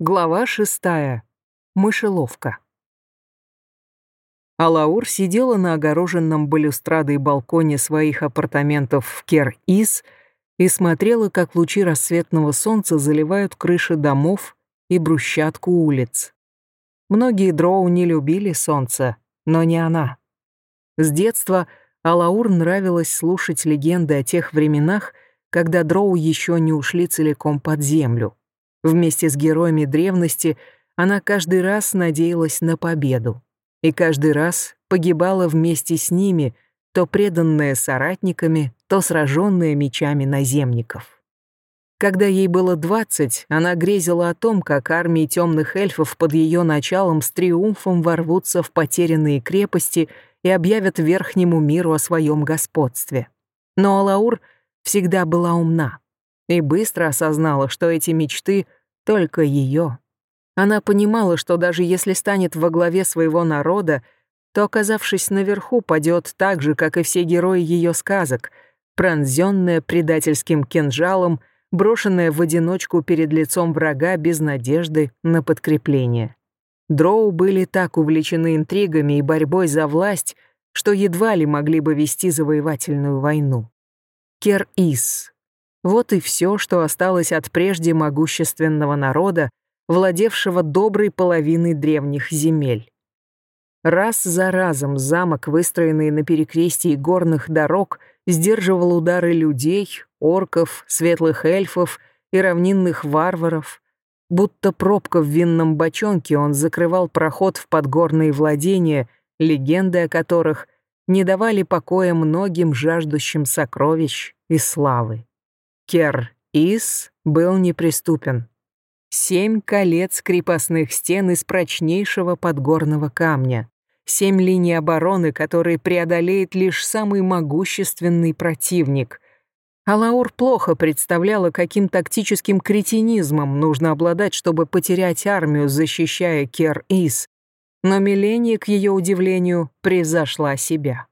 Глава шестая. Мышеловка. Алаур сидела на огороженном балюстрадой балконе своих апартаментов в Кер-Ис и смотрела, как лучи рассветного солнца заливают крыши домов и брусчатку улиц. Многие дроу не любили солнце, но не она. С детства Алаур нравилось слушать легенды о тех временах, когда дроу еще не ушли целиком под землю. Вместе с героями древности она каждый раз надеялась на победу. И каждый раз погибала вместе с ними, то преданная соратниками, то сраженная мечами наземников. Когда ей было 20, она грезила о том, как армии темных эльфов под ее началом с триумфом ворвутся в потерянные крепости и объявят верхнему миру о своем господстве. Но Алаур всегда была умна и быстро осознала, что эти мечты только ее. Она понимала, что даже если станет во главе своего народа, то, оказавшись наверху, падет так же, как и все герои ее сказок, пронзенная предательским кинжалом, брошенная в одиночку перед лицом врага без надежды на подкрепление. Дроу были так увлечены интригами и борьбой за власть, что едва ли могли бы вести завоевательную войну. Кер-Ис, вот и все, что осталось от прежде могущественного народа, владевшего доброй половиной древних земель. Раз за разом замок, выстроенный на перекрестии горных дорог, сдерживал удары людей, орков, светлых эльфов и равнинных варваров. Будто пробка в винном бочонке он закрывал проход в подгорные владения, легенды о которых не давали покоя многим жаждущим сокровищ и славы. Кер-Ис был неприступен. Семь колец крепостных стен из прочнейшего подгорного камня. Семь линий обороны, которые преодолеет лишь самый могущественный противник. Алаур плохо представляла, каким тактическим кретинизмом нужно обладать, чтобы потерять армию, защищая Кер-Ис. Но Милления, к ее удивлению, превзошла себя.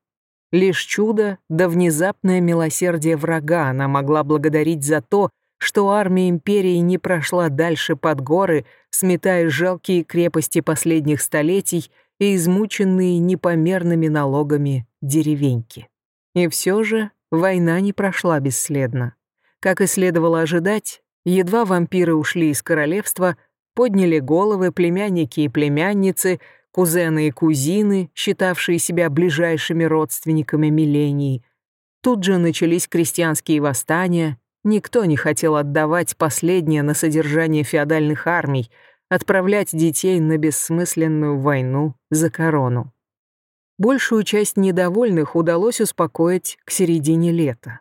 Лишь чудо да внезапное милосердие врага она могла благодарить за то, что армия империи не прошла дальше под горы, сметая жалкие крепости последних столетий и измученные непомерными налогами деревеньки. И все же война не прошла бесследно. Как и следовало ожидать, едва вампиры ушли из королевства, подняли головы племянники и племянницы, кузены и кузины, считавшие себя ближайшими родственниками милений. Тут же начались крестьянские восстания, никто не хотел отдавать последнее на содержание феодальных армий, отправлять детей на бессмысленную войну за корону. Большую часть недовольных удалось успокоить к середине лета.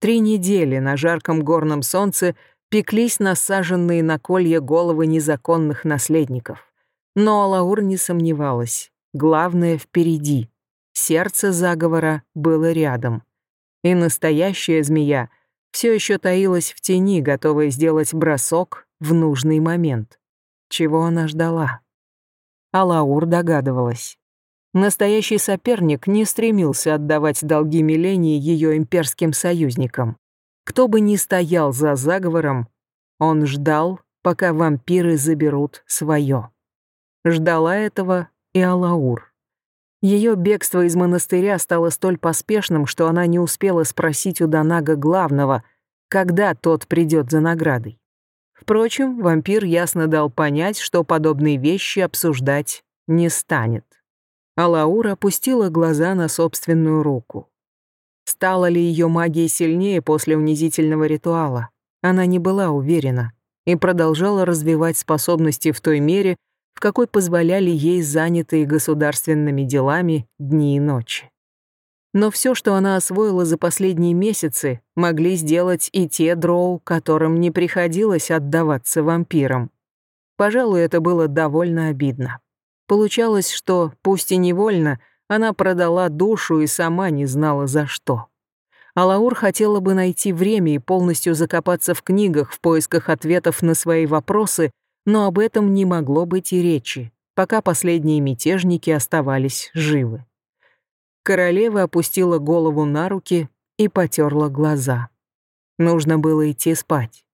Три недели на жарком горном солнце пеклись насаженные на колья головы незаконных наследников. Но Алаур не сомневалась. Главное впереди. Сердце заговора было рядом. И настоящая змея все еще таилась в тени, готовая сделать бросок в нужный момент. Чего она ждала? Алаур догадывалась. Настоящий соперник не стремился отдавать долги Милении ее имперским союзникам. Кто бы ни стоял за заговором, он ждал, пока вампиры заберут свое. Ждала этого и Алаур. Ее бегство из монастыря стало столь поспешным, что она не успела спросить у Донага главного, когда тот придет за наградой. Впрочем, вампир ясно дал понять, что подобные вещи обсуждать не станет. Алаур опустила глаза на собственную руку. Стала ли ее магия сильнее после унизительного ритуала? Она не была уверена и продолжала развивать способности в той мере, в какой позволяли ей занятые государственными делами дни и ночи. Но все, что она освоила за последние месяцы, могли сделать и те дроу, которым не приходилось отдаваться вампирам. Пожалуй, это было довольно обидно. Получалось, что, пусть и невольно, она продала душу и сама не знала за что. Алаур хотела бы найти время и полностью закопаться в книгах в поисках ответов на свои вопросы, но об этом не могло быть и речи, пока последние мятежники оставались живы. Королева опустила голову на руки и потерла глаза. Нужно было идти спать.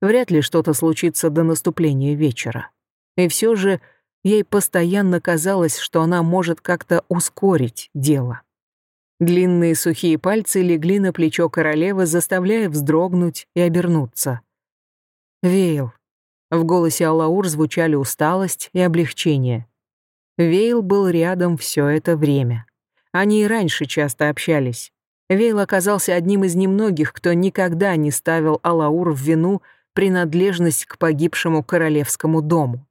Вряд ли что-то случится до наступления вечера. И все же ей постоянно казалось, что она может как-то ускорить дело. Длинные сухие пальцы легли на плечо королевы, заставляя вздрогнуть и обернуться. «Вейл». В голосе Алаур звучали усталость и облегчение. Вейл был рядом все это время. Они и раньше часто общались. Вейл оказался одним из немногих, кто никогда не ставил Алаур в вину принадлежность к погибшему королевскому дому.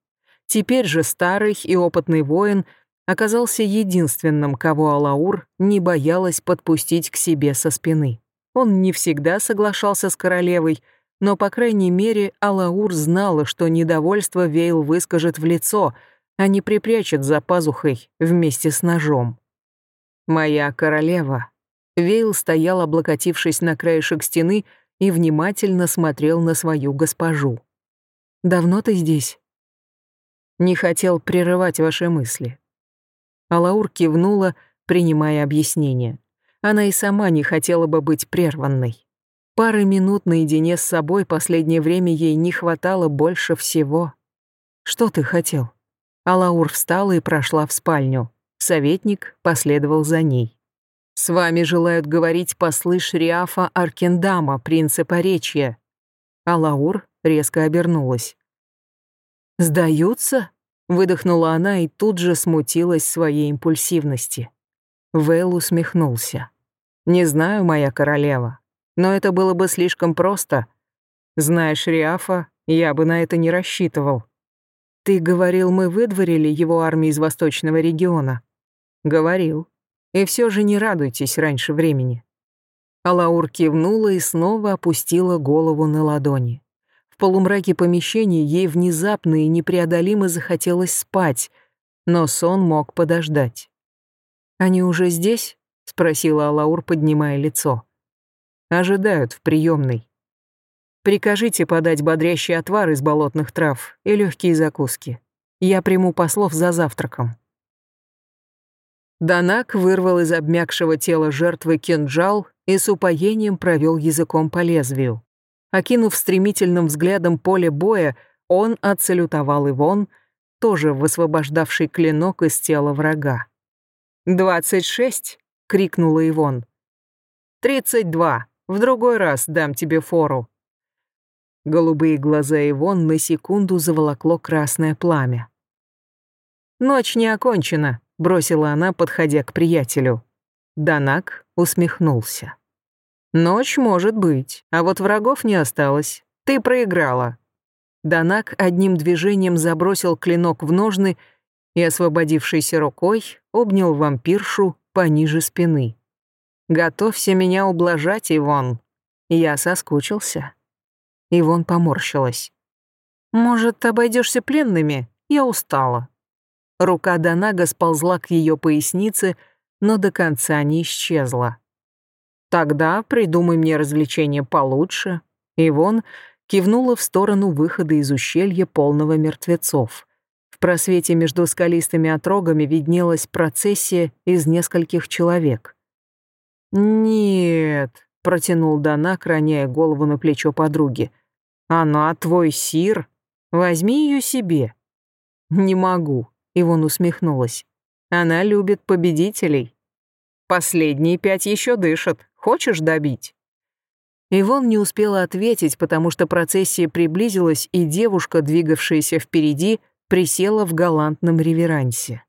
Теперь же старый и опытный воин оказался единственным, кого Алаур не боялась подпустить к себе со спины. Он не всегда соглашался с королевой, но, по крайней мере, Алаур знала, что недовольство Вейл выскажет в лицо, а не припрячет за пазухой вместе с ножом. «Моя королева». Вейл стоял, облокотившись на краешек стены, и внимательно смотрел на свою госпожу. «Давно ты здесь?» «Не хотел прерывать ваши мысли». Алаур кивнула, принимая объяснение. Она и сама не хотела бы быть прерванной. Пары минут наедине с собой последнее время ей не хватало больше всего. «Что ты хотел?» Алаур встала и прошла в спальню. Советник последовал за ней. «С вами желают говорить послы Шриафа Аркендама, принца Поречья». Алаур резко обернулась. «Сдаются?» — выдохнула она и тут же смутилась своей импульсивности. Вейл усмехнулся. «Не знаю, моя королева, но это было бы слишком просто. Зная Шриафа, я бы на это не рассчитывал. Ты говорил, мы выдворили его армию из восточного региона?» «Говорил», и все же не радуйтесь раньше времени». Алаур кивнула и снова опустила голову на ладони. В полумраке помещения ей внезапно и непреодолимо захотелось спать, но сон мог подождать. «Они уже здесь?» — спросила Алаур, поднимая лицо. «Ожидают в приемной. Прикажите подать бодрящий отвар из болотных трав и легкие закуски. Я приму послов за завтраком». Данак вырвал из обмякшего тела жертвы кинжал и с упоением провел языком по лезвию. Окинув стремительным взглядом поле боя, он отсалютовал Ивон, тоже высвобождавший клинок из тела врага. «Двадцать шесть!» — крикнула Ивон. «Тридцать два! В другой раз дам тебе фору!» Голубые глаза Ивон на секунду заволокло красное пламя. «Ночь не окончена», бросила она, подходя к приятелю. Данак усмехнулся. «Ночь может быть, а вот врагов не осталось. Ты проиграла». Данак одним движением забросил клинок в ножны и, освободившейся рукой, обнял вампиршу пониже спины. «Готовься меня ублажать, Ивон. Я соскучился». Ивон поморщилась. «Может, обойдешься пленными? Я устала». Рука Донага сползла к ее пояснице, но до конца не исчезла. «Тогда придумай мне развлечение получше». Ивон кивнула в сторону выхода из ущелья полного мертвецов. В просвете между скалистыми отрогами виднелась процессия из нескольких человек. «Нет», — протянул Донак, роняя голову на плечо подруги. «Она твой сир. Возьми ее себе». «Не могу», Ивон усмехнулась. Она любит победителей. Последние пять еще дышат. Хочешь добить? Ивон не успела ответить, потому что процессия приблизилась, и девушка, двигавшаяся впереди, присела в галантном реверансе.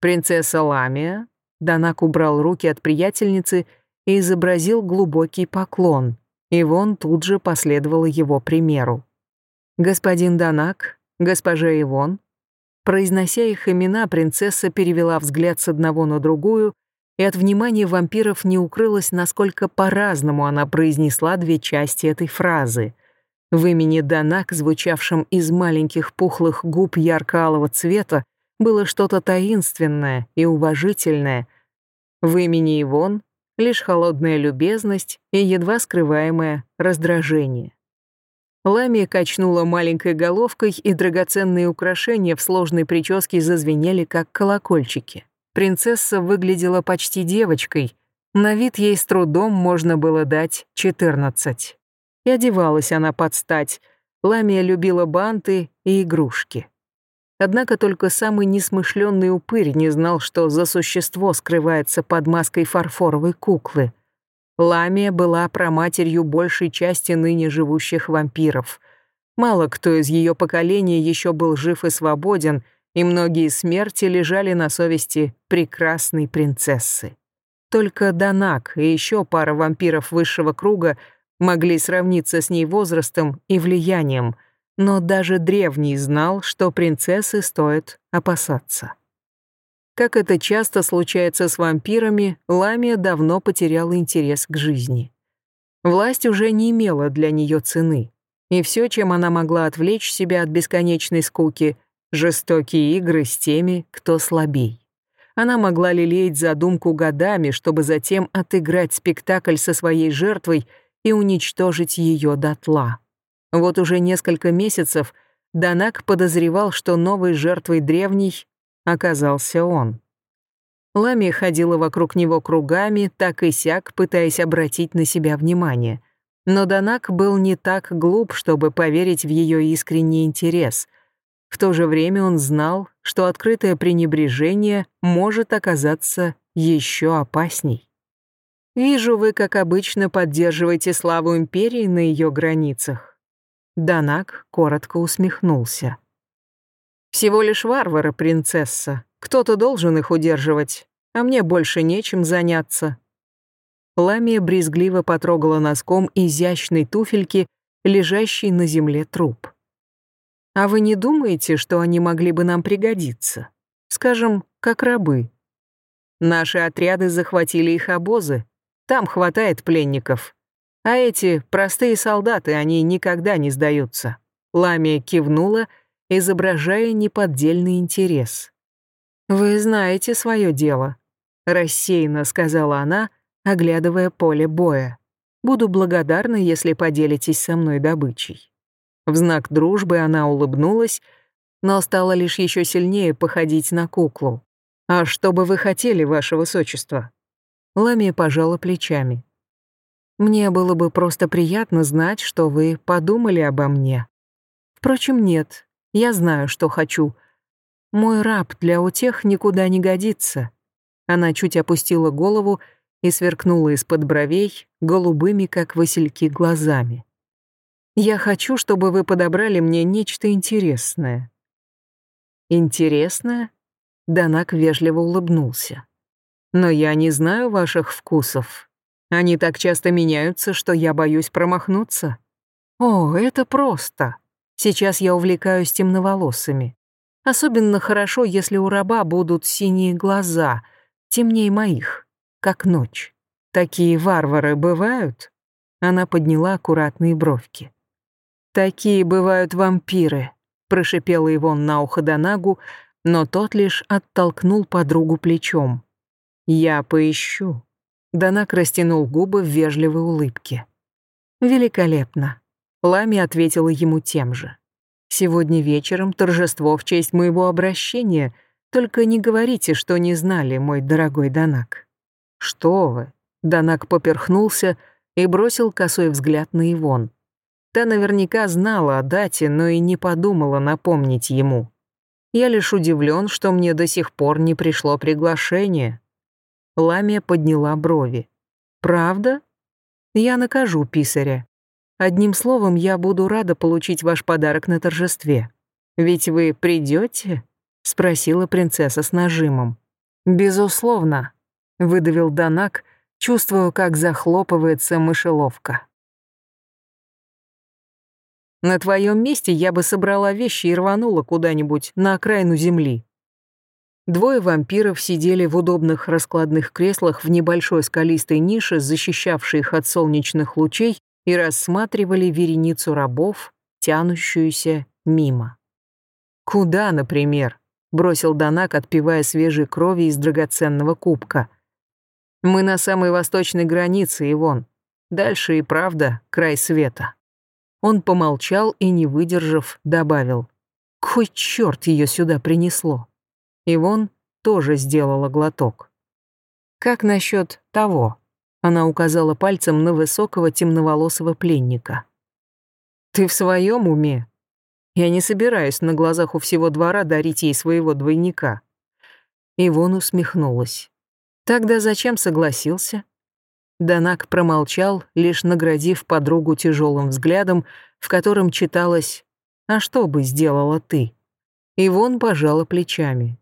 Принцесса Ламия, Данак убрал руки от приятельницы и изобразил глубокий поклон. Ивон тут же последовала его примеру. Господин Данак, госпожа Ивон, Произнося их имена, принцесса перевела взгляд с одного на другую, и от внимания вампиров не укрылось, насколько по-разному она произнесла две части этой фразы. В имени Данак, звучавшем из маленьких пухлых губ ярко-алого цвета, было что-то таинственное и уважительное. В имени Ивон — лишь холодная любезность и едва скрываемое раздражение. Ламия качнула маленькой головкой, и драгоценные украшения в сложной прическе зазвенели, как колокольчики. Принцесса выглядела почти девочкой. На вид ей с трудом можно было дать 14. И одевалась она под стать. Ламия любила банты и игрушки. Однако только самый несмышленный упырь не знал, что за существо скрывается под маской фарфоровой куклы. Ламия была проматерью большей части ныне живущих вампиров. Мало кто из ее поколения еще был жив и свободен, и многие смерти лежали на совести прекрасной принцессы. Только Данак и еще пара вампиров высшего круга могли сравниться с ней возрастом и влиянием — но даже древний знал, что принцессы стоит опасаться. Как это часто случается с вампирами, Ламия давно потеряла интерес к жизни. Власть уже не имела для нее цены, и все, чем она могла отвлечь себя от бесконечной скуки, жестокие игры с теми, кто слабей. Она могла лелеять задумку годами, чтобы затем отыграть спектакль со своей жертвой и уничтожить ее дотла. Вот уже несколько месяцев Данак подозревал, что новой жертвой древней оказался он. Лами ходила вокруг него кругами, так и сяк, пытаясь обратить на себя внимание. Но Данак был не так глуп, чтобы поверить в ее искренний интерес. В то же время он знал, что открытое пренебрежение может оказаться еще опасней. «Вижу, вы, как обычно, поддерживаете славу Империи на ее границах. Данак коротко усмехнулся. «Всего лишь варвары, принцесса. Кто-то должен их удерживать, а мне больше нечем заняться». Ламия брезгливо потрогала носком изящной туфельки, лежащей на земле труп. «А вы не думаете, что они могли бы нам пригодиться? Скажем, как рабы?» Наши отряды захватили их обозы. Там хватает пленников. А эти простые солдаты, они никогда не сдаются. Ламия кивнула, изображая неподдельный интерес. «Вы знаете свое дело», — рассеянно сказала она, оглядывая поле боя. «Буду благодарна, если поделитесь со мной добычей». В знак дружбы она улыбнулась, но стала лишь еще сильнее походить на куклу. «А что бы вы хотели, ваше высочество?» Ламия пожала плечами. Мне было бы просто приятно знать, что вы подумали обо мне. Впрочем, нет, я знаю, что хочу. Мой раб для утех никуда не годится. Она чуть опустила голову и сверкнула из-под бровей голубыми, как васильки, глазами. Я хочу, чтобы вы подобрали мне нечто интересное. Интересное? Данак вежливо улыбнулся. Но я не знаю ваших вкусов. Они так часто меняются, что я боюсь промахнуться. О, это просто. Сейчас я увлекаюсь темноволосыми. Особенно хорошо, если у раба будут синие глаза, темнее моих, как ночь. Такие варвары бывают? Она подняла аккуратные бровки. Такие бывают вампиры, прошипела Ивон на ухо Донагу, но тот лишь оттолкнул подругу плечом. Я поищу. Данак растянул губы в вежливой улыбке. «Великолепно», — Лами ответила ему тем же. «Сегодня вечером торжество в честь моего обращения, только не говорите, что не знали, мой дорогой Данак». «Что вы?» — Данак поперхнулся и бросил косой взгляд на Ивон. Та наверняка знала о дате, но и не подумала напомнить ему. Я лишь удивлен, что мне до сих пор не пришло приглашение. Ламия подняла брови. «Правда? Я накажу писаря. Одним словом, я буду рада получить ваш подарок на торжестве. Ведь вы придете? спросила принцесса с нажимом. «Безусловно», — выдавил Данак, чувствуя, как захлопывается мышеловка. «На твоем месте я бы собрала вещи и рванула куда-нибудь на окраину земли», Двое вампиров сидели в удобных раскладных креслах в небольшой скалистой нише, защищавшей их от солнечных лучей, и рассматривали вереницу рабов, тянущуюся мимо. «Куда, например?» — бросил Данак, отпивая свежей крови из драгоценного кубка. «Мы на самой восточной границе, Ивон. Дальше и правда край света». Он помолчал и, не выдержав, добавил. «Кой черт ее сюда принесло?» Ивон тоже сделала глоток. «Как насчет того?» Она указала пальцем на высокого темноволосого пленника. Ты в своем уме? Я не собираюсь на глазах у всего двора дарить ей своего двойника. Ивон усмехнулась. Тогда зачем согласился? Данак промолчал, лишь наградив подругу тяжелым взглядом, в котором читалось «А что бы сделала ты?» Ивон пожала плечами.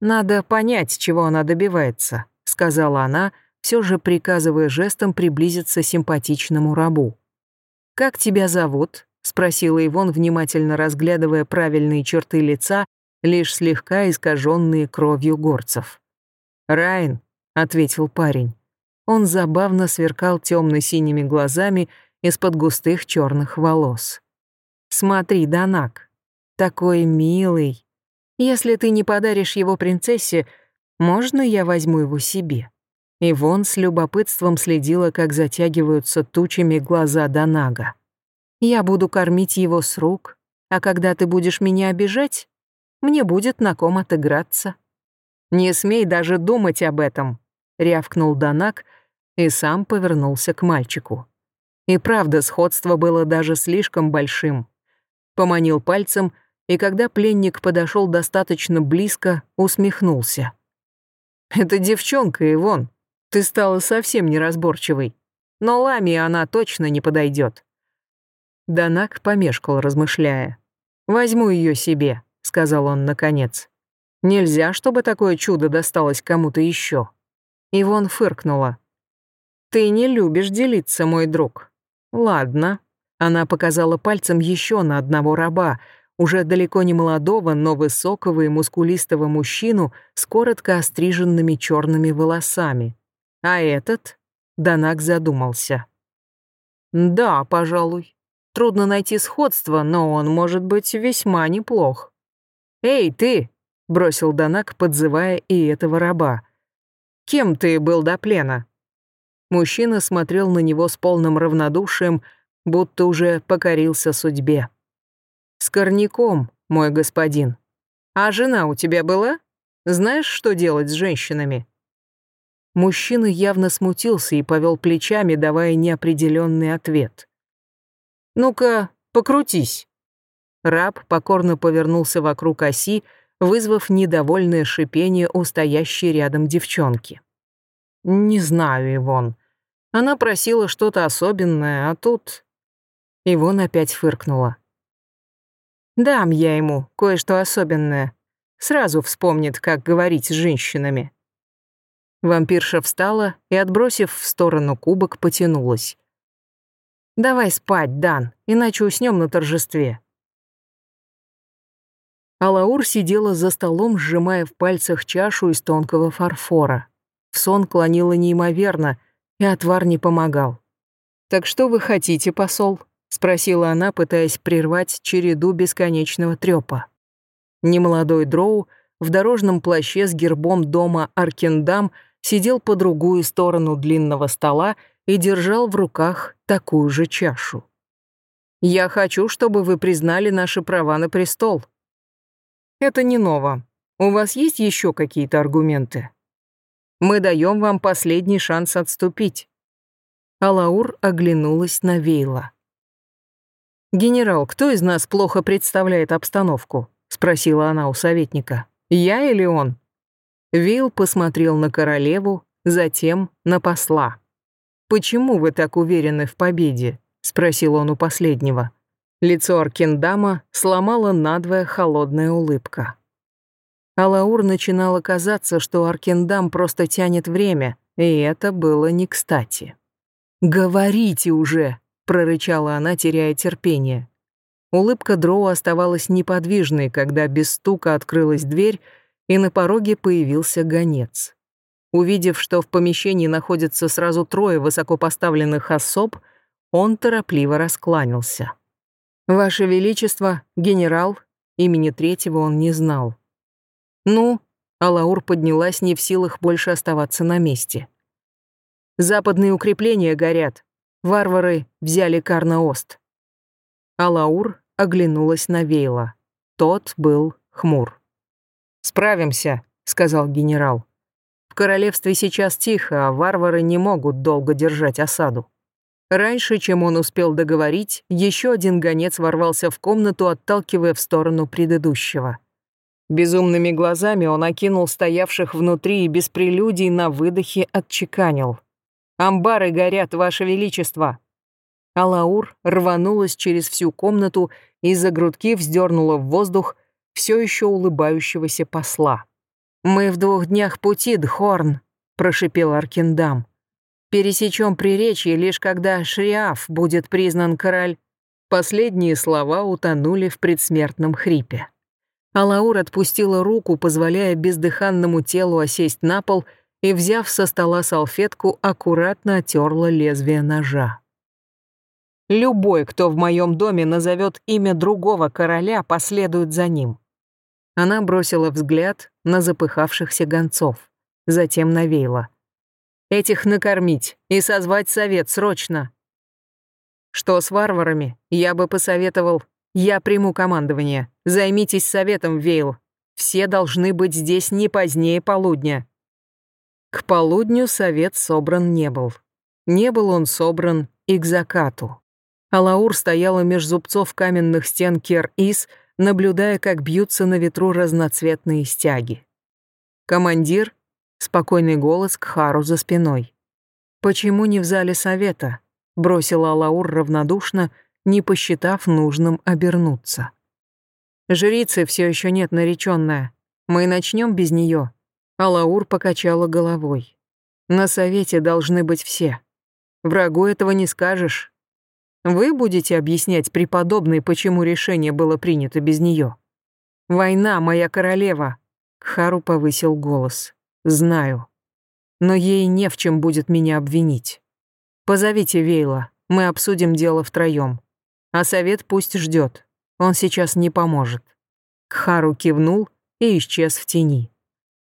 «Надо понять, чего она добивается», — сказала она, все же приказывая жестом приблизиться симпатичному рабу. «Как тебя зовут?» — спросила Ивон, внимательно разглядывая правильные черты лица, лишь слегка искаженные кровью горцев. «Райн», — ответил парень. Он забавно сверкал темно-синими глазами из-под густых черных волос. «Смотри, Данак, такой милый. Если ты не подаришь его принцессе, можно я возьму его себе?» Ивон с любопытством следила, как затягиваются тучами глаза Данага. «Я буду кормить его с рук, а когда ты будешь меня обижать, мне будет на ком отыграться». «Не смей даже думать об этом», — рявкнул Данак и сам повернулся к мальчику. И правда, сходство было даже слишком большим. Поманил пальцем, и когда пленник подошел достаточно близко, усмехнулся. «Это девчонка, Ивон. Ты стала совсем неразборчивой. Но Лами она точно не подойдет. Данак помешкал, размышляя. «Возьму ее себе», — сказал он наконец. «Нельзя, чтобы такое чудо досталось кому-то еще». Ивон фыркнула. «Ты не любишь делиться, мой друг». «Ладно». Она показала пальцем еще на одного раба, уже далеко не молодого, но высокого и мускулистого мужчину с коротко остриженными черными волосами. А этот? Данак задумался. Да, пожалуй. Трудно найти сходство, но он может быть весьма неплох. «Эй, ты!» — бросил Данак, подзывая и этого раба. «Кем ты был до плена?» Мужчина смотрел на него с полным равнодушием, будто уже покорился судьбе. «Скорняком, мой господин. А жена у тебя была? Знаешь, что делать с женщинами?» Мужчина явно смутился и повел плечами, давая неопределенный ответ. «Ну-ка, покрутись». Раб покорно повернулся вокруг оси, вызвав недовольное шипение у стоящей рядом девчонки. «Не знаю, Ивон. Она просила что-то особенное, а тут...» Ивон опять фыркнула. «Дам я ему кое-что особенное. Сразу вспомнит, как говорить с женщинами». Вампирша встала и, отбросив в сторону кубок, потянулась. «Давай спать, Дан, иначе уснем на торжестве». Алаур сидела за столом, сжимая в пальцах чашу из тонкого фарфора. В сон клонила неимоверно, и отвар не помогал. «Так что вы хотите, посол?» — спросила она, пытаясь прервать череду бесконечного трёпа. Немолодой дроу в дорожном плаще с гербом дома Аркендам сидел по другую сторону длинного стола и держал в руках такую же чашу. «Я хочу, чтобы вы признали наши права на престол». «Это не ново. У вас есть еще какие-то аргументы?» Мы даем вам последний шанс отступить». Алаур оглянулась на Вейла. «Генерал, кто из нас плохо представляет обстановку?» — спросила она у советника. «Я или он?» Вейл посмотрел на королеву, затем на посла. «Почему вы так уверены в победе?» — спросил он у последнего. Лицо Аркендама сломала надвое холодная улыбка. Алаур начинало казаться, что Аркендам просто тянет время, и это было не кстати. «Говорите уже!» — прорычала она, теряя терпение. Улыбка Дроу оставалась неподвижной, когда без стука открылась дверь, и на пороге появился гонец. Увидев, что в помещении находится сразу трое высокопоставленных особ, он торопливо раскланялся. «Ваше Величество, генерал», имени третьего он не знал. «Ну?» Алаур поднялась не в силах больше оставаться на месте. «Западные укрепления горят. Варвары взяли Карнаост». Алаур оглянулась на Вейла. Тот был хмур. «Справимся», — сказал генерал. «В королевстве сейчас тихо, а варвары не могут долго держать осаду». Раньше, чем он успел договорить, еще один гонец ворвался в комнату, отталкивая в сторону предыдущего. Безумными глазами он окинул стоявших внутри и без прелюдий на выдохе отчеканил. «Амбары горят, Ваше Величество!» Алаур рванулась через всю комнату и за грудки вздернула в воздух все еще улыбающегося посла. «Мы в двух днях пути, Дхорн», — прошипел Аркиндам. «Пересечем приречье, лишь когда Шриаф будет признан король». Последние слова утонули в предсмертном хрипе. Алаур отпустила руку, позволяя бездыханному телу осесть на пол и, взяв со стола салфетку, аккуратно отерла лезвие ножа. «Любой, кто в моем доме назовет имя другого короля, последует за ним». Она бросила взгляд на запыхавшихся гонцов, затем навеяла. «Этих накормить и созвать совет срочно». Что с варварами, я бы посоветовал я приму командование. Займитесь советом, Вейл. Все должны быть здесь не позднее полудня». К полудню совет собран не был. Не был он собран и к закату. Алаур стояла меж зубцов каменных стен Кер-Ис, наблюдая, как бьются на ветру разноцветные стяги. «Командир?» — спокойный голос к Хару за спиной. «Почему не в зале совета?» — бросила Алаур равнодушно — не посчитав нужным обернуться. «Жрицы все еще нет нареченная. Мы начнем без нее. Алаур покачала головой. «На совете должны быть все. Врагу этого не скажешь. Вы будете объяснять преподобной, почему решение было принято без нее. Война, моя королева!» Хару повысил голос. «Знаю. Но ей не в чем будет меня обвинить. Позовите Вейла, мы обсудим дело втроем. А совет пусть ждет. Он сейчас не поможет. Кхару кивнул и исчез в тени.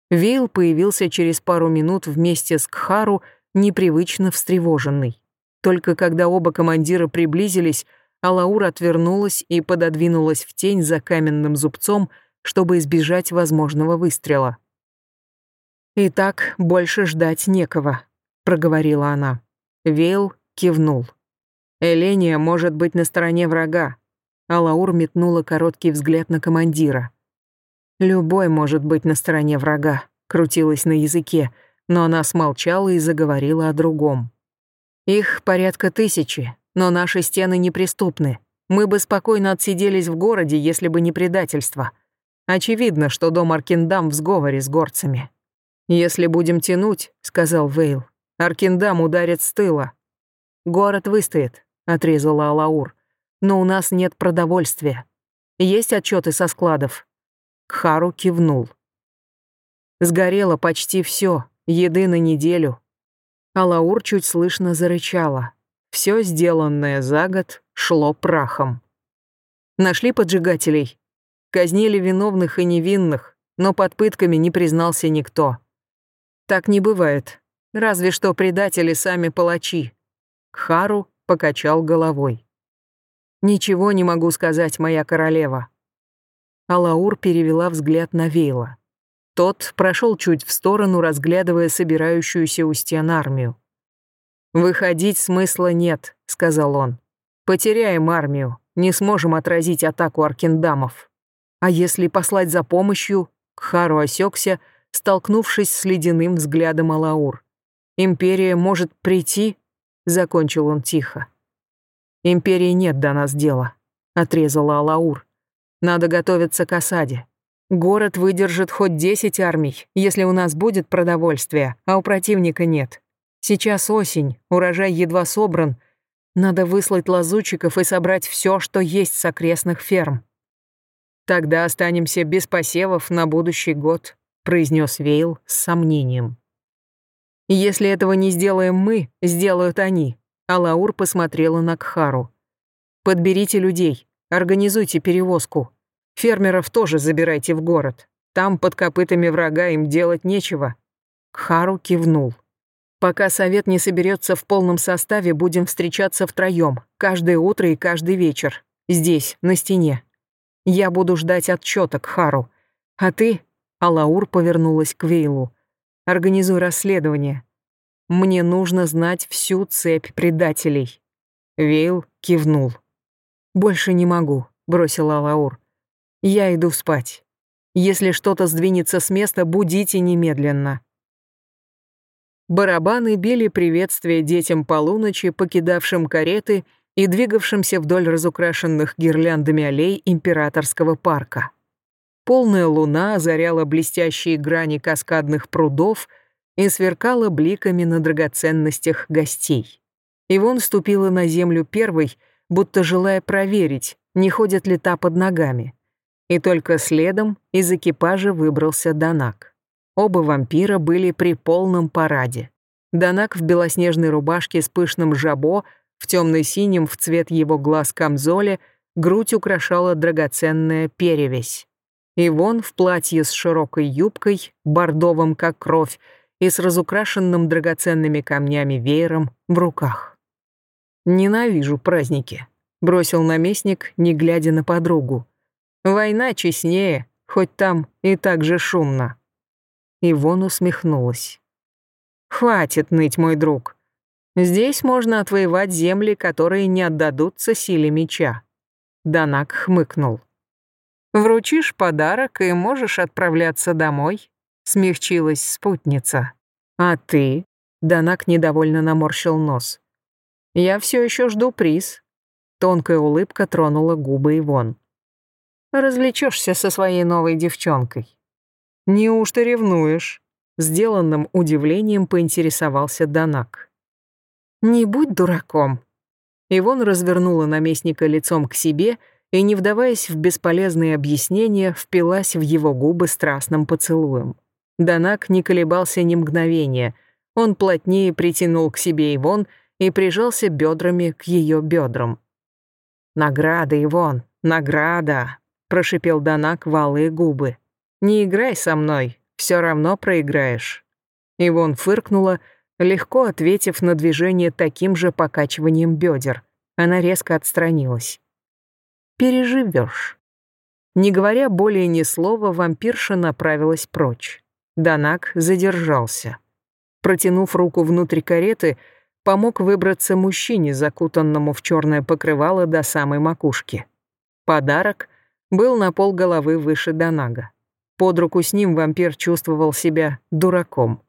Вейл появился через пару минут вместе с Кхару, непривычно встревоженный. Только когда оба командира приблизились, Алаур отвернулась и пододвинулась в тень за каменным зубцом, чтобы избежать возможного выстрела. «Итак, больше ждать некого», — проговорила она. Вейл кивнул. Эления может быть на стороне врага. Алаур метнула короткий взгляд на командира. Любой может быть на стороне врага, крутилась на языке, но она смолчала и заговорила о другом. Их порядка тысячи, но наши стены неприступны. Мы бы спокойно отсиделись в городе, если бы не предательство. Очевидно, что дом Аркиндам в сговоре с горцами. «Если будем тянуть», — сказал Вейл, — «Аркиндам ударит с тыла. Город выстоит, отрезала Алаур. «Но у нас нет продовольствия. Есть отчеты со складов?» Кхару кивнул. Сгорело почти все, еды на неделю. Алаур чуть слышно зарычала. Все сделанное за год шло прахом. Нашли поджигателей. Казнили виновных и невинных, но под пытками не признался никто. Так не бывает. Разве что предатели сами палачи. Кхару покачал головой. «Ничего не могу сказать, моя королева». Алаур перевела взгляд на Вейла. Тот прошел чуть в сторону, разглядывая собирающуюся у стен армию. «Выходить смысла нет», — сказал он. «Потеряем армию, не сможем отразить атаку аркендамов. А если послать за помощью?» Кхару осекся, столкнувшись с ледяным взглядом Алаур. «Империя может прийти закончил он тихо. Империи нет до нас дела, отрезала Алаур. Надо готовиться к осаде. Город выдержит хоть десять армий, если у нас будет продовольствие, а у противника нет. Сейчас осень, урожай едва собран. Надо выслать лазутчиков и собрать все, что есть с окрестных ферм. Тогда останемся без посевов на будущий год, произнес Вейл с сомнением. Если этого не сделаем мы, сделают они. А Лаур посмотрела на Кхару. Подберите людей, организуйте перевозку. Фермеров тоже забирайте в город. Там под копытами врага им делать нечего. Кхару кивнул. Пока совет не соберется в полном составе, будем встречаться втроем, каждое утро и каждый вечер. Здесь, на стене. Я буду ждать отчета Кхару. А ты, Алаур повернулась к Вейлу, Организуй расследование. Мне нужно знать всю цепь предателей. Вейл кивнул. «Больше не могу», — бросила Лаур. «Я иду спать. Если что-то сдвинется с места, будите немедленно». Барабаны били приветствие детям полуночи, покидавшим кареты и двигавшимся вдоль разукрашенных гирляндами аллей императорского парка. Полная луна озаряла блестящие грани каскадных прудов и сверкала бликами на драгоценностях гостей. Ивон ступила на землю первой, будто желая проверить, не ходят ли та под ногами. И только следом из экипажа выбрался Данак. Оба вампира были при полном параде. Данак в белоснежной рубашке с пышным жабо, в темно-синем в цвет его глаз камзоле, грудь украшала драгоценная перевесь. Ивон в платье с широкой юбкой, бордовым как кровь, и с разукрашенным драгоценными камнями веером в руках. «Ненавижу праздники», — бросил наместник, не глядя на подругу. «Война честнее, хоть там и так же шумно». Ивон усмехнулась. «Хватит ныть, мой друг. Здесь можно отвоевать земли, которые не отдадутся силе меча». Данак хмыкнул. Вручишь подарок и можешь отправляться домой», — смягчилась спутница. «А ты?» — Данак недовольно наморщил нос. «Я все еще жду приз». Тонкая улыбка тронула губы Ивон. «Развлечешься со своей новой девчонкой». «Неужто ревнуешь?» Сделанным удивлением поинтересовался Данак. «Не будь дураком». Ивон развернула наместника лицом к себе и, не вдаваясь в бесполезные объяснения, впилась в его губы страстным поцелуем. Данак не колебался ни мгновения. Он плотнее притянул к себе Ивон и прижался бедрами к ее бедрам. «Награда, Ивон, награда!» — прошипел Данак валые губы. «Не играй со мной, все равно проиграешь». Ивон фыркнула, легко ответив на движение таким же покачиванием бедер. Она резко отстранилась переживешь». Не говоря более ни слова, вампирша направилась прочь. Данак задержался. Протянув руку внутрь кареты, помог выбраться мужчине, закутанному в черное покрывало до самой макушки. Подарок был на пол головы выше Данага. Под руку с ним вампир чувствовал себя дураком.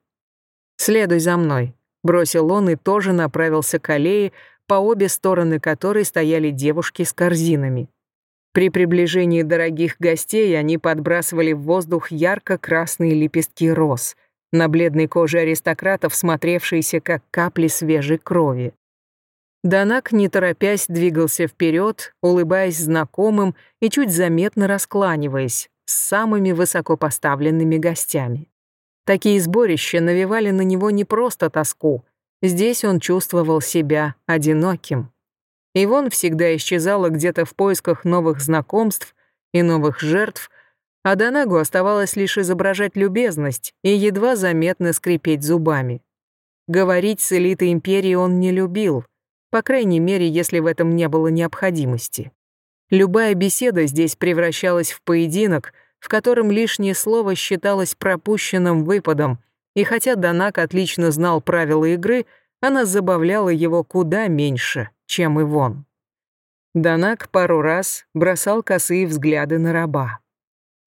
«Следуй за мной», — бросил он и тоже направился к аллее, по обе стороны которой стояли девушки с корзинами. При приближении дорогих гостей они подбрасывали в воздух ярко-красные лепестки роз, на бледной коже аристократов, смотревшиеся как капли свежей крови. Данак, не торопясь, двигался вперед, улыбаясь знакомым и чуть заметно раскланиваясь с самыми высокопоставленными гостями. Такие сборища навевали на него не просто тоску, здесь он чувствовал себя одиноким. Ивон всегда исчезала где-то в поисках новых знакомств и новых жертв, а Донагу оставалось лишь изображать любезность и едва заметно скрипеть зубами. Говорить с элитой империи он не любил, по крайней мере, если в этом не было необходимости. Любая беседа здесь превращалась в поединок, в котором лишнее слово считалось пропущенным выпадом, и хотя Донак отлично знал правила игры, она забавляла его куда меньше чем Ивон. Данак пару раз бросал косые взгляды на раба.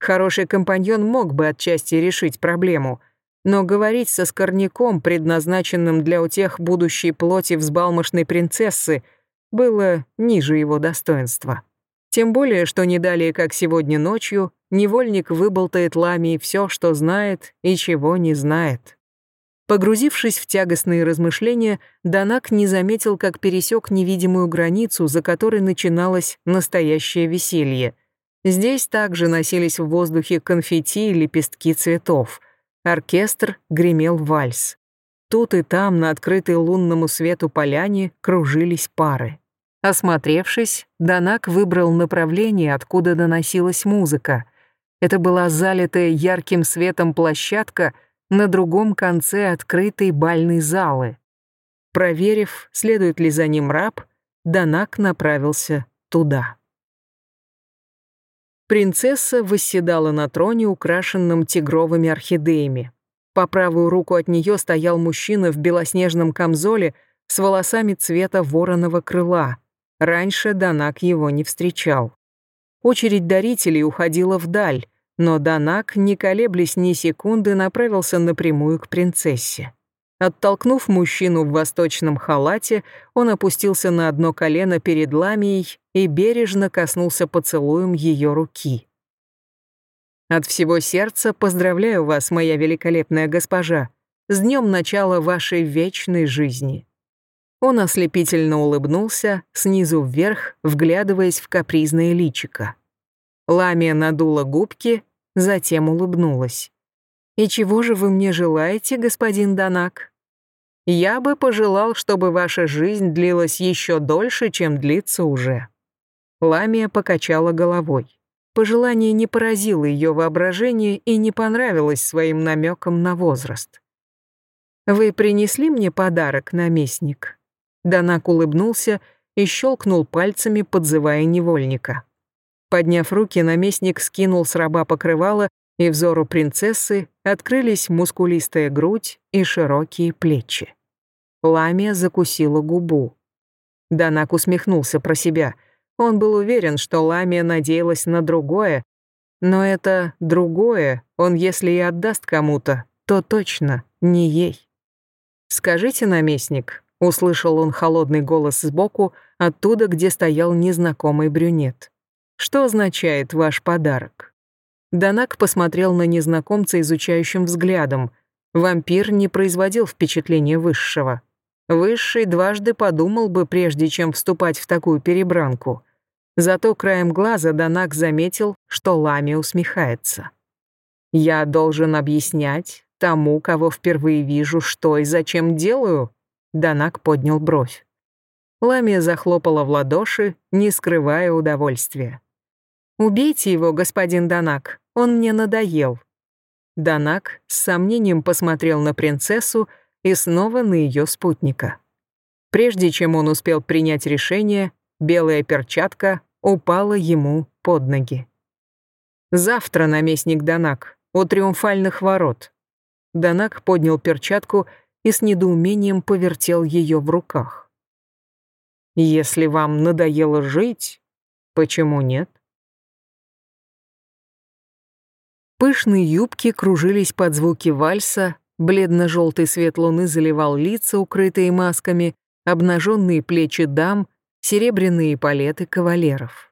Хороший компаньон мог бы отчасти решить проблему, но говорить со скорняком, предназначенным для утех будущей плоти взбалмошной принцессы, было ниже его достоинства. Тем более, что не далее, как сегодня ночью, невольник выболтает Ламии все, что знает и чего не знает. Погрузившись в тягостные размышления, Данак не заметил, как пересек невидимую границу, за которой начиналось настоящее веселье. Здесь также носились в воздухе конфетти и лепестки цветов. Оркестр гремел вальс. Тут и там, на открытой лунному свету поляне, кружились пары. Осмотревшись, Данак выбрал направление, откуда доносилась музыка. Это была залитая ярким светом площадка — на другом конце открытой бальной залы. Проверив, следует ли за ним раб, Данак направился туда. Принцесса восседала на троне, украшенном тигровыми орхидеями. По правую руку от нее стоял мужчина в белоснежном камзоле с волосами цвета вороного крыла. Раньше Данак его не встречал. Очередь дарителей уходила вдаль, но Данак, не колеблясь ни секунды, направился напрямую к принцессе. Оттолкнув мужчину в восточном халате, он опустился на одно колено перед Ламией и бережно коснулся поцелуем ее руки. «От всего сердца поздравляю вас, моя великолепная госпожа, с днем начала вашей вечной жизни». Он ослепительно улыбнулся, снизу вверх, вглядываясь в капризное личико. Ламия надула губки, затем улыбнулась. «И чего же вы мне желаете, господин Данак?» «Я бы пожелал, чтобы ваша жизнь длилась еще дольше, чем длится уже». Ламия покачала головой. Пожелание не поразило ее воображение и не понравилось своим намеком на возраст. «Вы принесли мне подарок, наместник?» Данак улыбнулся и щелкнул пальцами, подзывая невольника. Подняв руки, наместник скинул с раба покрывало, и взору принцессы открылись мускулистая грудь и широкие плечи. Ламия закусила губу. Данак усмехнулся про себя. Он был уверен, что Ламия надеялась на другое, но это другое он, если и отдаст кому-то, то точно не ей. «Скажите, наместник», — услышал он холодный голос сбоку, оттуда, где стоял незнакомый брюнет. Что означает ваш подарок?» Данак посмотрел на незнакомца изучающим взглядом. Вампир не производил впечатления высшего. Высший дважды подумал бы, прежде чем вступать в такую перебранку. Зато краем глаза Данак заметил, что Лами усмехается. «Я должен объяснять тому, кого впервые вижу, что и зачем делаю?» Данак поднял бровь. Ламия захлопала в ладоши, не скрывая удовольствия. «Убейте его, господин Данак, он мне надоел». Данак с сомнением посмотрел на принцессу и снова на ее спутника. Прежде чем он успел принять решение, белая перчатка упала ему под ноги. «Завтра, наместник Данак, у триумфальных ворот». Данак поднял перчатку и с недоумением повертел ее в руках. «Если вам надоело жить, почему нет?» Пышные юбки кружились под звуки вальса, бледно-желтый свет луны заливал лица, укрытые масками, обнаженные плечи дам, серебряные палеты кавалеров.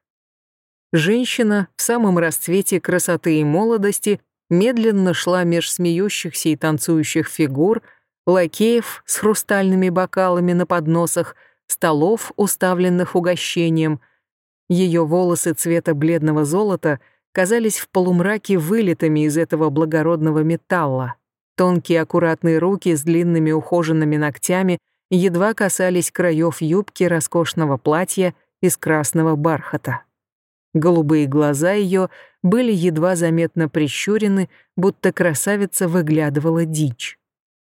Женщина в самом расцвете красоты и молодости медленно шла меж смеющихся и танцующих фигур, лакеев с хрустальными бокалами на подносах, столов, уставленных угощением. Ее волосы цвета бледного золота — казались в полумраке вылитыми из этого благородного металла. Тонкие аккуратные руки с длинными ухоженными ногтями едва касались краев юбки роскошного платья из красного бархата. Голубые глаза ее были едва заметно прищурены, будто красавица выглядывала дичь.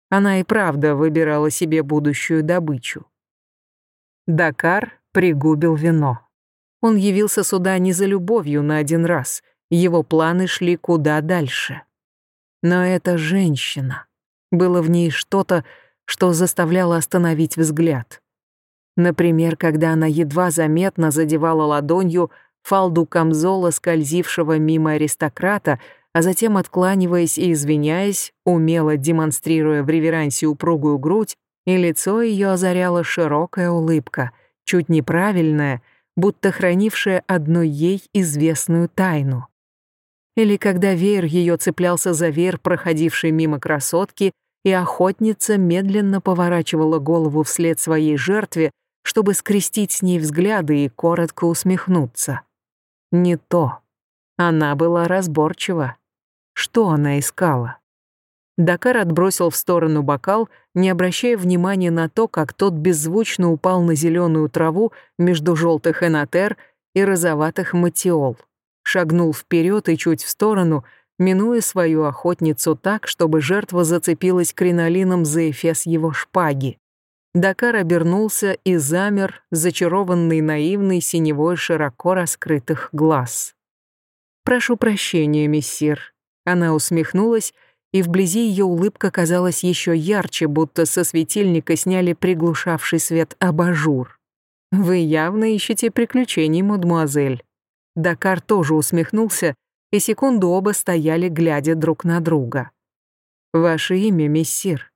Она и правда выбирала себе будущую добычу. Дакар пригубил вино. Он явился сюда не за любовью на один раз — его планы шли куда дальше. Но эта женщина. Было в ней что-то, что заставляло остановить взгляд. Например, когда она едва заметно задевала ладонью фалду камзола, скользившего мимо аристократа, а затем, откланиваясь и извиняясь, умело демонстрируя в реверансе упругую грудь, и лицо ее озаряла широкая улыбка, чуть неправильная, будто хранившая одну ей известную тайну или когда веер ее цеплялся за веер, проходивший мимо красотки, и охотница медленно поворачивала голову вслед своей жертве, чтобы скрестить с ней взгляды и коротко усмехнуться. Не то. Она была разборчива. Что она искала? Дакар отбросил в сторону бокал, не обращая внимания на то, как тот беззвучно упал на зеленую траву между желтых энотер и розоватых матиол шагнул вперед и чуть в сторону, минуя свою охотницу так, чтобы жертва зацепилась кринолином за эфес его шпаги. Дакар обернулся и замер, зачарованный наивной синевой широко раскрытых глаз. «Прошу прощения, мессир». Она усмехнулась и вблизи ее улыбка казалась еще ярче, будто со светильника сняли приглушавший свет абажур. «Вы явно ищете приключений, мадемуазель». Дакар тоже усмехнулся, и секунду оба стояли, глядя друг на друга. «Ваше имя, мессир?»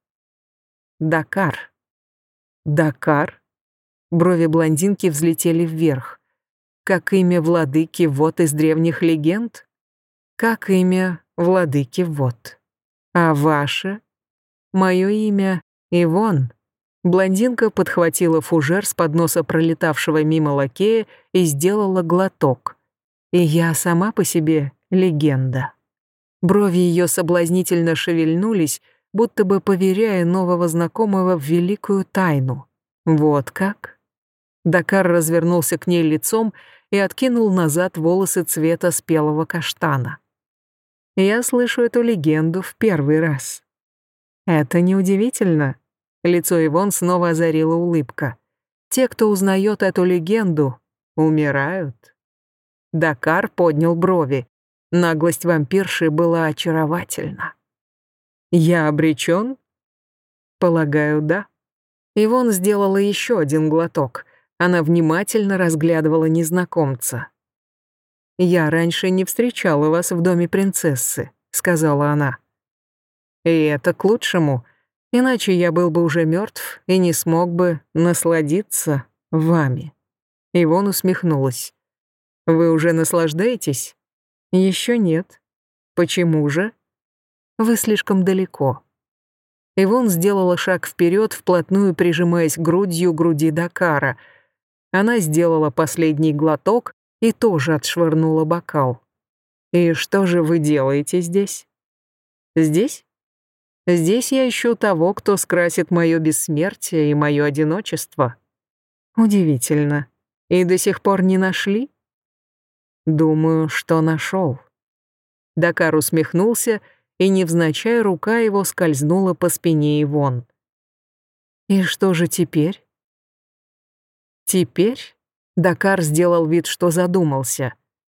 «Дакар». «Дакар?» Брови блондинки взлетели вверх. «Как имя владыки вот из древних легенд?» «Как имя владыки вот». «А ваше?» «Мое имя Ивон». Блондинка подхватила фужер с подноса пролетавшего мимо лакея и сделала глоток. И я сама по себе легенда. Брови ее соблазнительно шевельнулись, будто бы поверяя нового знакомого в великую тайну. Вот как? Дакар развернулся к ней лицом и откинул назад волосы цвета спелого каштана. Я слышу эту легенду в первый раз. Это неудивительно. Лицо Ивон снова озарила улыбка. Те, кто узнает эту легенду, умирают. Дакар поднял брови. Наглость вампирши была очаровательна. «Я обречен?» «Полагаю, да». Ивон сделала еще один глоток. Она внимательно разглядывала незнакомца. «Я раньше не встречала вас в доме принцессы», — сказала она. «И это к лучшему, иначе я был бы уже мертв и не смог бы насладиться вами». Ивон усмехнулась. Вы уже наслаждаетесь? Еще нет. Почему же? Вы слишком далеко. Ивон сделала шаг вперед, вплотную прижимаясь грудью груди Дакара. Она сделала последний глоток и тоже отшвырнула бокал. «И что же вы делаете здесь?» «Здесь?» «Здесь я ищу того, кто скрасит мое бессмертие и мое одиночество». «Удивительно. И до сих пор не нашли?» Думаю, что нашел. Дакар усмехнулся, и невзначай рука его скользнула по спине Ивон. И что же теперь? Теперь Дакар сделал вид, что задумался.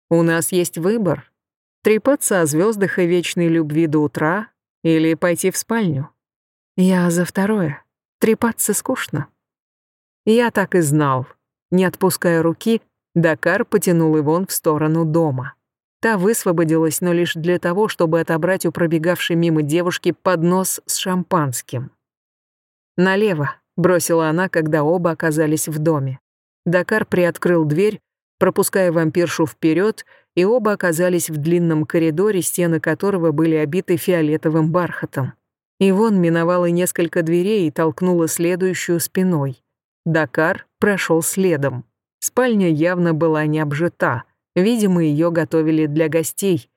У нас есть выбор. Трепаться о звездах и вечной любви до утра или пойти в спальню. Я за второе. Трепаться скучно. Я так и знал. Не отпуская руки, Дакар потянул Ивон в сторону дома. Та высвободилась, но лишь для того, чтобы отобрать у пробегавшей мимо девушки поднос с шампанским. «Налево», — бросила она, когда оба оказались в доме. Дакар приоткрыл дверь, пропуская вампиршу вперед, и оба оказались в длинном коридоре, стены которого были обиты фиолетовым бархатом. Ивон миновала несколько дверей и толкнула следующую спиной. Дакар прошел следом. Спальня явно была не обжита. Видимо, ее готовили для гостей.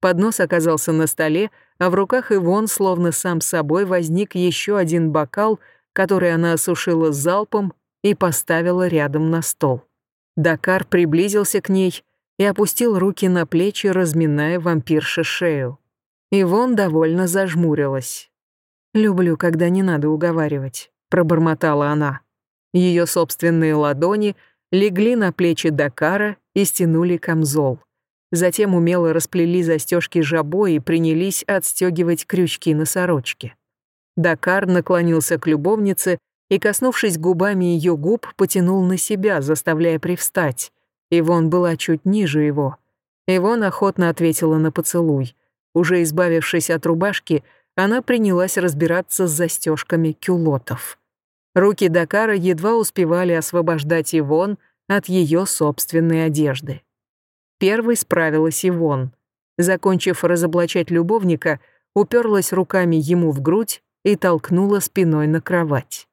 Поднос оказался на столе, а в руках Ивон, словно сам собой, возник еще один бокал, который она осушила залпом и поставила рядом на стол. Дакар приблизился к ней и опустил руки на плечи, разминая вампирше шею. Ивон довольно зажмурилась. «Люблю, когда не надо уговаривать», — пробормотала она. Ее собственные ладони — легли на плечи Дакара и стянули камзол. Затем умело расплели застежки жабо и принялись отстегивать крючки на сорочке. Дакар наклонился к любовнице и, коснувшись губами ее губ, потянул на себя, заставляя привстать. Ивон была чуть ниже его. Ивон охотно ответила на поцелуй. Уже избавившись от рубашки, она принялась разбираться с застежками кюлотов. Руки Дакара едва успевали освобождать Ивон от ее собственной одежды. Первой справилась Ивон. Закончив разоблачать любовника, уперлась руками ему в грудь и толкнула спиной на кровать.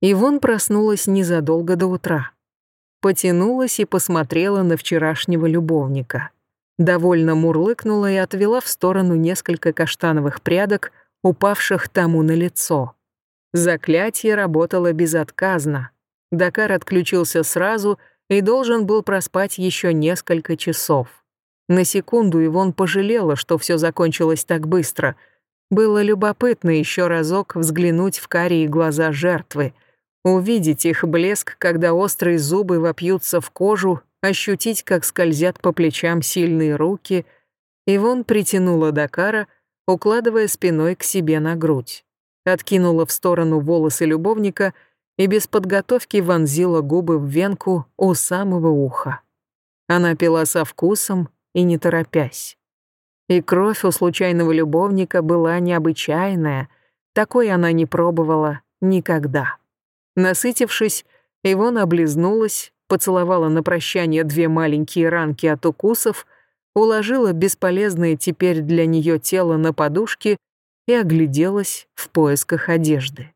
Ивон проснулась незадолго до утра. Потянулась и посмотрела на вчерашнего любовника. Довольно мурлыкнула и отвела в сторону несколько каштановых прядок, упавших тому на лицо. Заклятие работало безотказно. Дакар отключился сразу и должен был проспать еще несколько часов. На секунду Ивон пожалела, что все закончилось так быстро. Было любопытно еще разок взглянуть в карие глаза жертвы, увидеть их блеск, когда острые зубы вопьются в кожу, ощутить, как скользят по плечам сильные руки. Ивон притянула Дакара, укладывая спиной к себе на грудь. Откинула в сторону волосы любовника и без подготовки вонзила губы в венку у самого уха. Она пила со вкусом и не торопясь. И кровь у случайного любовника была необычайная, такой она не пробовала никогда. Насытившись, Ивон облизнулась, поцеловала на прощание две маленькие ранки от укусов, уложила бесполезное теперь для нее тело на подушки и огляделась в поисках одежды.